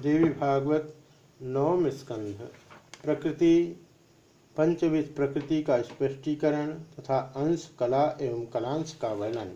देवी भागवत नवम स्कंध, प्रकृति, पंचविध प्रकृति का स्पष्टीकरण तथा अंश, कला एवं कलांश का वर्णन।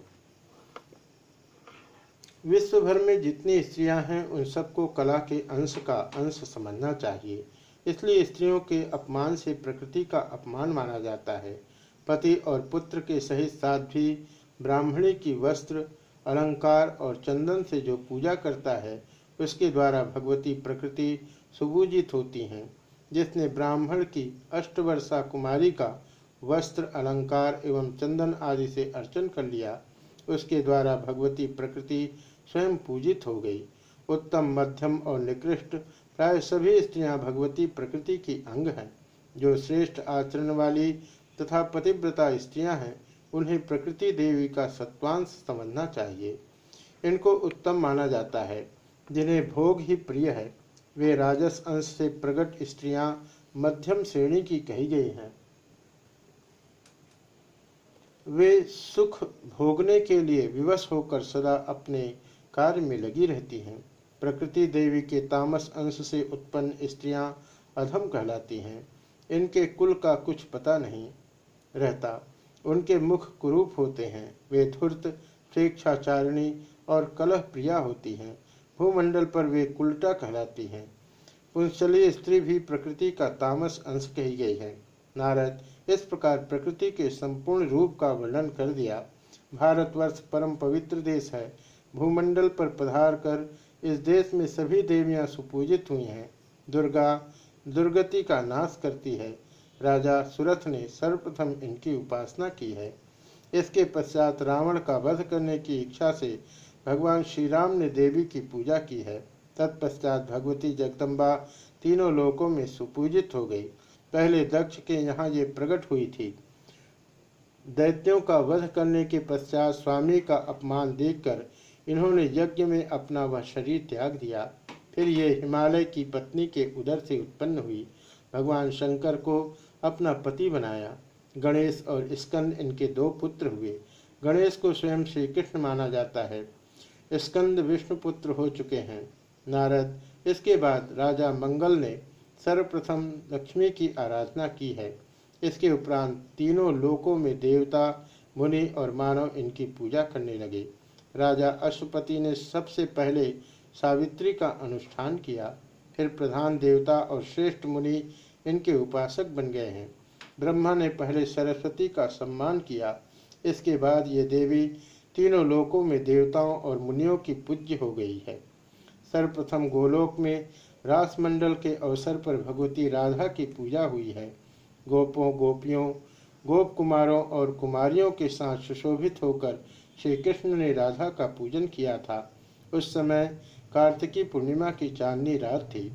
विश्व भर में जितनी स्त्रियाँ हैं, उन सबको कला के अंश का अंश समझना चाहिए। इसलिए स्त्रियों के अपमान से प्रकृति का अपमान माना जाता है। पति और पुत्र के सहित साथ भी ब्राह्मणी की वस्त्र, अलंकार और चंदन से जो पूजा करता है उसके द्वारा भगवती प्रकृति सुबूजित होती हैं, जिसने ब्राह्मण की अष्टवर्षा कुमारी का वस्त्र, अलंकार एवं चंदन आदि से अर्चन कर लिया। उसके द्वारा भगवती प्रकृति स्वयं पूजित हो गई। उत्तम, मध्यम और निकृष्ट प्राय सभी स्त्रियाँ भगवती प्रकृति की अंग हैं। जो श्रेष्ठ आचरण वाली तथा पतिव्रता स्त्रियाँ हैं, उन्हें प्रकृति देवी का सत्वांश समझना चाहिए। इनको उत्तम माना जाता है। जिन्हें भोग ही प्रिय है, वे राजस अंश से प्रकट स्त्रियाँ मध्यम श्रेणी की कही गई हैं। वे सुख भोगने के लिए विवश होकर सदा अपने कार्य में लगी रहती हैं। प्रकृति देवी के तामस अंश से उत्पन्न स्त्रियाँ अधम कहलाती हैं। इनके कुल का कुछ पता नहीं रहता। उनके मुख कुरूप होते हैं। वे धूर्त स्वेच्छाचारिणी और कलह प्रिया होती हैं। भूमंडल पर वे कुलटा कहलाती हैं। पुंसली स्त्री भी प्रकृति का तामस अंश कही गई है। नारद, इस प्रकार प्रकृति के संपूर्ण रूप का वर्णन कर दिया। भारतवर्ष परम पवित्र देश है। भूमंडल पर पधार कर इस देश में सभी देवियाँ सुपूजित हुई हैं। दुर्गा, दुर्गति का नाश करती है। राजा सुरथ ने सर्वप्रथम इनकी उपासना की है। इसके पश्चात रावण का वध करने की इच्छा से भगवान श्री राम ने देवी की पूजा की है। तत्पश्चात भगवती जगदम्बा तीनों लोकों में सुपूजित हो गई। पहले दक्ष के यहाँ ये प्रकट हुई थी। दैत्यों का वध करने के पश्चात स्वामी का अपमान देखकर इन्होंने यज्ञ में अपना वह शरीर त्याग दिया। फिर ये हिमालय की पत्नी के उदर से उत्पन्न हुई। भगवान शंकर को अपना पति बनाया। गणेश और स्कंद इनके दो पुत्र हुए। गणेश को स्वयं श्री कृष्ण माना जाता है। स्कंद विष्णुपुत्र हो चुके हैं। नारद, इसके बाद राजा मंगल ने सर्वप्रथम लक्ष्मी की आराधना की है। इसके उपरांत तीनों लोकों में देवता, मुनि और मानव इनकी पूजा करने लगे। राजा अश्वपति ने सबसे पहले सावित्री का अनुष्ठान किया। फिर प्रधान देवता और श्रेष्ठ मुनि इनके उपासक बन गए हैं। ब्रह्मा ने पहले सरस्वती का सम्मान किया। इसके बाद ये देवी तीनों लोकों में देवताओं और मुनियों की पूज्य हो गई है। सर्वप्रथम गोलोक में रासमंडल के अवसर पर भगवती राधा की पूजा हुई है। गोपों, गोपियों गोप कुमारों और कुमारियों के साथ सुशोभित होकर श्री कृष्ण ने राधा का पूजन किया था। उस समय कार्तिकी पूर्णिमा की चांदनी रात थी।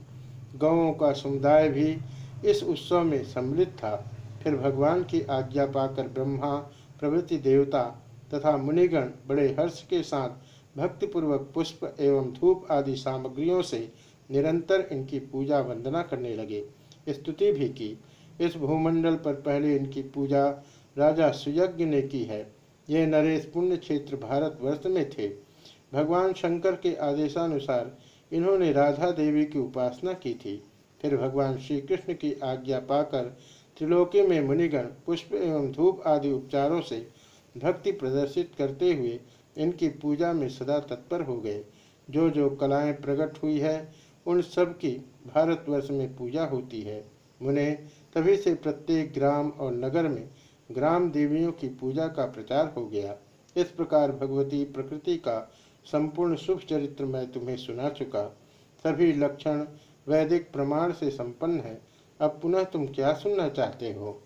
गौों का समुदाय भी इस उत्सव में सम्मिलित था। फिर भगवान की आज्ञा पाकर ब्रह्मा, प्रभृति देवता तथा मुनिगण बड़े हर्ष के साथ भक्तिपूर्वक पुष्प एवं धूप आदि सामग्रियों से निरंतर इनकी पूजा वंदना करने लगे। स्तुति भी की। इस भूमंडल पर पहले इनकी पूजा राजा सुयज्ञ ने की है। ये नरेश पुण्य क्षेत्र भारतवर्ष में थे। भगवान शंकर के आदेशानुसार इन्होंने राधा देवी की उपासना की थी। फिर भगवान श्री कृष्ण की आज्ञा पाकर त्रिलोकी में मुनिगण पुष्प एवं धूप आदि उपचारों से भक्ति प्रदर्शित करते हुए इनकी पूजा में सदा तत्पर हो गए। जो जो कलाएँ प्रकट हुई है, उन सब की भारतवर्ष में पूजा होती है। मुने तभी से प्रत्येक ग्राम और नगर में ग्राम देवियों की पूजा का प्रचार हो गया। इस प्रकार भगवती प्रकृति का संपूर्ण शुभ चरित्र मैं तुम्हें सुना चुका। सभी लक्षण वैदिक प्रमाण से संपन्न है। अब पुनः तुम क्या सुनना चाहते हो?